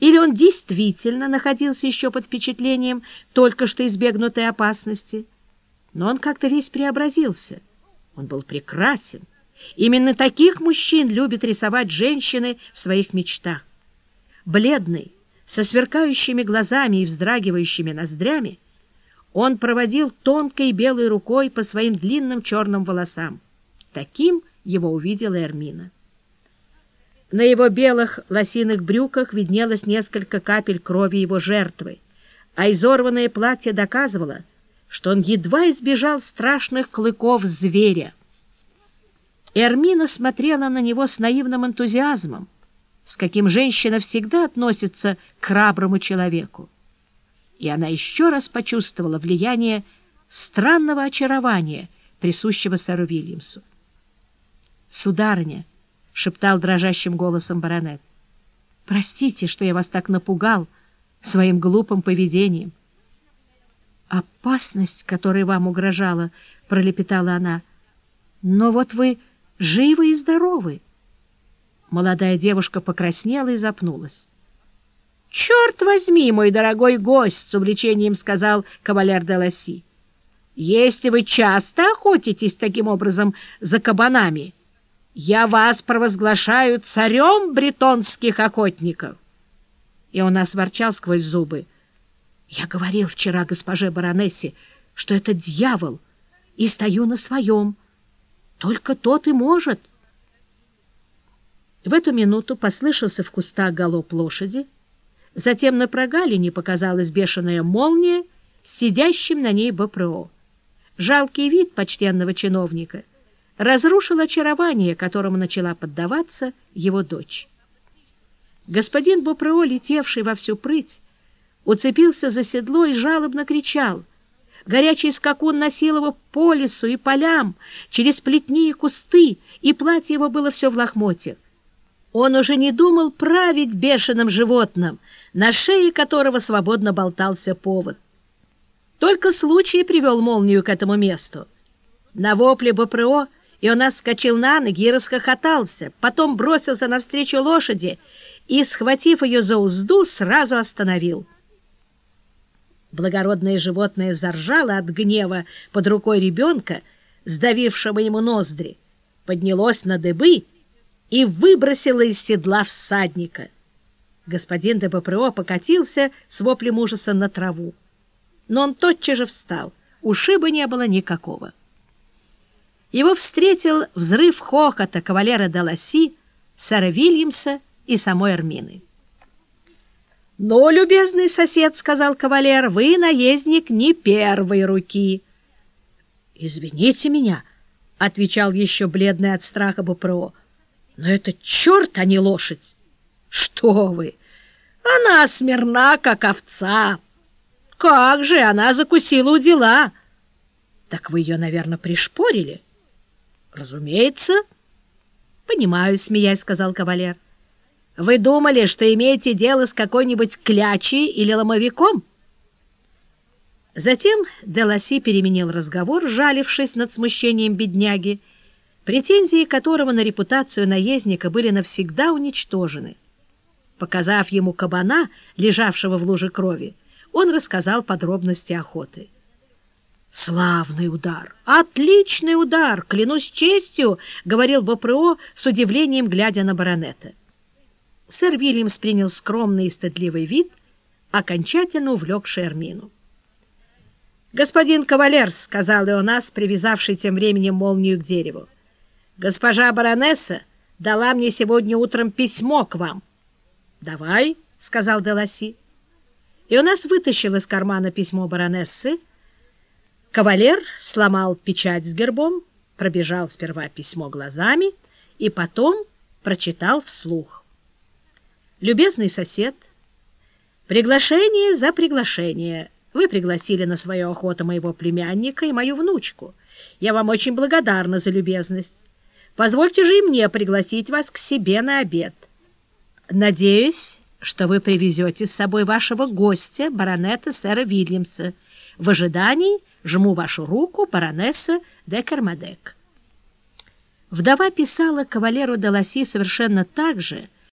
или он действительно находился еще под впечатлением только что избегнутой опасности. Но он как-то весь преобразился. Он был прекрасен. Именно таких мужчин любят рисовать женщины в своих мечтах. Бледный, со сверкающими глазами и вздрагивающими ноздрями, он проводил тонкой белой рукой по своим длинным черным волосам. Таким его увидела Эрмина. На его белых лосиных брюках виднелось несколько капель крови его жертвы, а изорванное платье доказывало, что он едва избежал страшных клыков зверя. Эрмина смотрела на него с наивным энтузиазмом, с каким женщина всегда относится к храброму человеку. И она еще раз почувствовала влияние странного очарования, присущего сэру Вильямсу. «Сударыня», шептал дрожащим голосом баронет. «Простите, что я вас так напугал своим глупым поведением». «Опасность, которая вам угрожала», — пролепетала она. «Но вот вы живы и здоровы». Молодая девушка покраснела и запнулась. «Черт возьми, мой дорогой гость!» — с увлечением сказал кавалер де Ласси. «Если вы часто охотитесь таким образом за кабанами, я вас провозглашаю царем бретонских охотников. И он нас ворчал сквозь зубы. Я говорил вчера госпоже баронессе, что это дьявол, и стою на своем. Только тот и может. В эту минуту послышался в кустах галоп лошади, затем на прогалине показалась бешеная молния с сидящим на ней БПРО. Жалкий вид почтенного чиновника — разрушил очарование, которому начала поддаваться его дочь. Господин Бопрео, летевший во всю прыть, уцепился за седло и жалобно кричал. Горячий скакун носил его по лесу и полям, через плетни и кусты, и платье его было все в лохмотьях. Он уже не думал править бешеным животным, на шее которого свободно болтался повод. Только случай привел молнию к этому месту. На вопле БПРО и он отскочил на ноги и расхохотался, потом бросился навстречу лошади и, схватив ее за узду, сразу остановил. Благородное животное заржало от гнева под рукой ребенка, сдавившего ему ноздри, поднялось на дыбы и выбросило из седла всадника. Господин ДППРО покатился с воплем ужаса на траву. Но он тотчас же встал, ушиба не было никакого его встретил взрыв хохота кавалера Даласи, сэра Вильямса и самой Эрмины. «Ну, любезный сосед, — сказал кавалер, — вы наездник не первой руки». «Извините меня, — отвечал еще бледный от страха БПРО, — но это черт, а не лошадь». «Что вы! Она смирна, как овца. Как же, она закусила у дела. Так вы ее, наверное, пришпорили?» «Разумеется». «Понимаю, смеясь», — сказал кавалер. «Вы думали, что имеете дело с какой-нибудь клячей или ломовиком?» Затем Деласи переменил разговор, жалившись над смущением бедняги, претензии которого на репутацию наездника были навсегда уничтожены. Показав ему кабана, лежавшего в луже крови, он рассказал подробности охоты. «Славный удар! Отличный удар! Клянусь честью!» — говорил БПРО с удивлением, глядя на баронета. Сэр Вильямс принял скромный и стыдливый вид, окончательно увлекший Эрмину. «Господин кавалер», — сказал Ионас, привязавший тем временем молнию к дереву, — «госпожа баронесса дала мне сегодня утром письмо к вам». «Давай», — сказал Деласи. Ионас вытащил из кармана письмо баронессы, Кавалер сломал печать с гербом, пробежал сперва письмо глазами и потом прочитал вслух. «Любезный сосед, приглашение за приглашение. Вы пригласили на свою охоту моего племянника и мою внучку. Я вам очень благодарна за любезность. Позвольте же и мне пригласить вас к себе на обед. Надеюсь, что вы привезете с собой вашего гостя, баронета сэра Вильямса, в ожидании, Жму вашу руку, баронесса де Кермадек. Вдова писала кавалеру Деласи совершенно так же,